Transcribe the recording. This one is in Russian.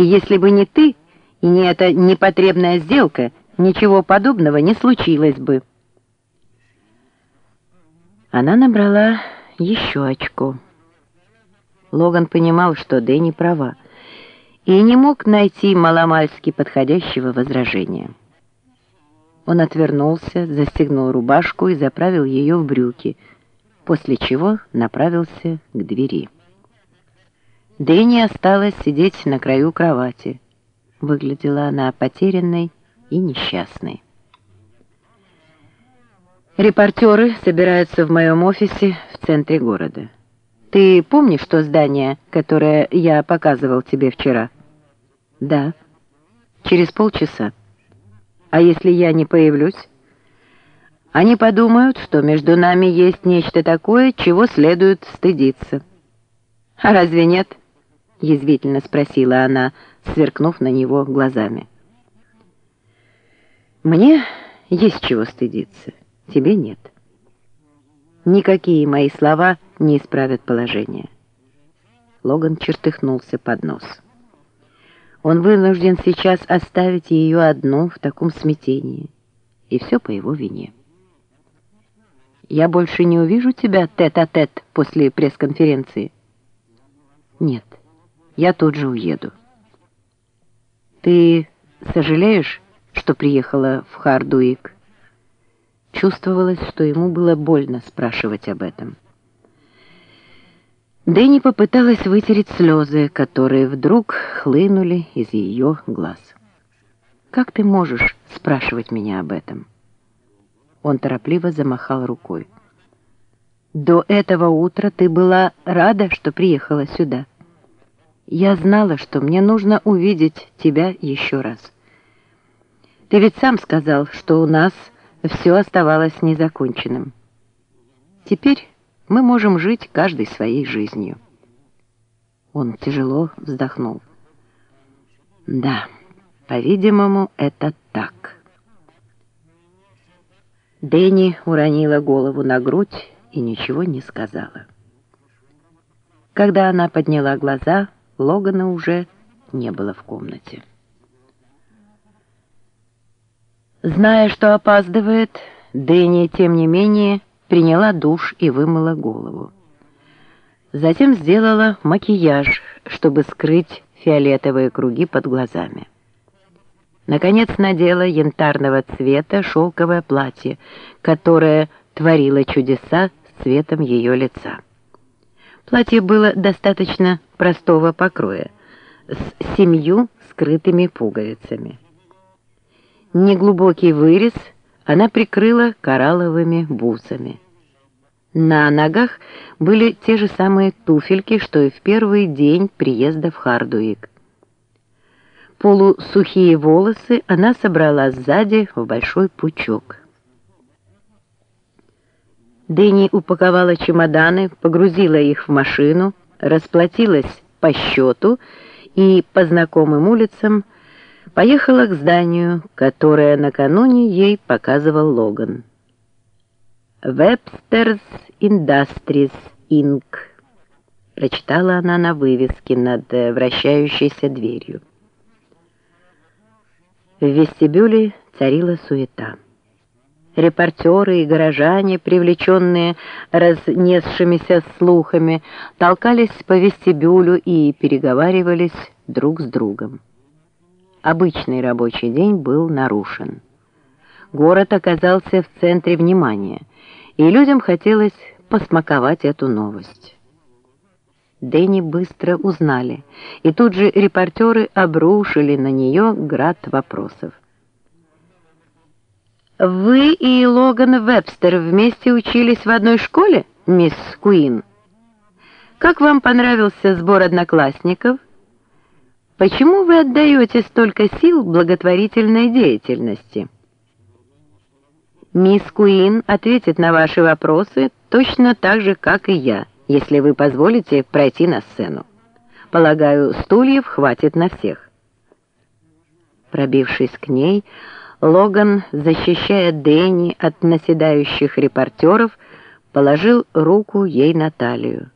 И если бы не ты, и не эта непотребная сделка, ничего подобного не случилось бы. Она набрала еще очко. Логан понимал, что Дэнни права, и не мог найти маломальски подходящего возражения. Он отвернулся, застегнул рубашку и заправил ее в брюки, после чего направился к двери. Дэнни осталась сидеть на краю кровати. Выглядела она потерянной и несчастной. Репортеры собираются в моем офисе в центре города. Ты помнишь то здание, которое я показывал тебе вчера? Да. Через полчаса. А если я не появлюсь? Они подумают, что между нами есть нечто такое, чего следует стыдиться. А разве нет? Язвительно спросила она, сверкнув на него глазами. Мне есть чего стыдиться, тебе нет. Никакие мои слова не исправят положение. Логан чертыхнулся под нос. Он вынужден сейчас оставить ее одну в таком смятении. И все по его вине. «Я больше не увижу тебя тет-а-тет -тет после пресс-конференции?» «Нет, я тут же уеду». «Ты сожалеешь, что приехала в Хардуик?» Чувствовалось, что ему было больно спрашивать об этом. Дэнни попыталась вытереть слезы, которые вдруг хлынули из ее глаз. «Как ты можешь спрашивать меня об этом?» Он торопливо замахал рукой. «До этого утра ты была рада, что приехала сюда. Я знала, что мне нужно увидеть тебя еще раз. Ты ведь сам сказал, что у нас все оставалось незаконченным. Теперь мы можем жить каждой своей жизнью. Он тяжело вздохнул. Да, по-видимому, это так. Дэнни уронила голову на грудь и ничего не сказала. Когда она подняла глаза, Логана уже не было в комнате. Зная, что опаздывает, Дэнни, тем не менее, приняла душ и вымыла голову. Затем сделала макияж, чтобы скрыть фиолетовые круги под глазами. Наконец надела янтарного цвета шелковое платье, которое творило чудеса цветом ее лица. Платье было достаточно простого покроя, с семью скрытыми пуговицами. Неглубокий вырез она прикрыла коралловыми бусами. На ногах были те же самые туфельки, что и в первый день приезда в Хардуик. Полусухие волосы она собрала сзади в большой пучок. Дэнни упаковала чемоданы, погрузила их в машину, расплатилась по счету и по знакомым улицам поехала к зданию, которое накануне ей показывал Логан. «Webster's Industries, Inc.» прочитала она на вывеске над э, вращающейся дверью. В вестибюле царила суета. Репортеры и горожане, привлеченные разнесшимися слухами, толкались по вестибюлю и переговаривались друг с другом обычный рабочий день был нарушен. Город оказался в центре внимания, и людям хотелось посмаковать эту новость. Дэнни быстро узнали, и тут же репортеры обрушили на нее град вопросов. «Вы и Логан Вебстер вместе учились в одной школе, мисс Куин? Как вам понравился сбор одноклассников?» Почему вы отдаете столько сил благотворительной деятельности? Мисс Куин ответит на ваши вопросы точно так же, как и я, если вы позволите пройти на сцену. Полагаю, стульев хватит на всех. Пробившись к ней, Логан, защищая Дэнни от наседающих репортеров, положил руку ей на талию.